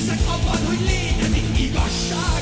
Hiszek abban, hogy létezik igazság.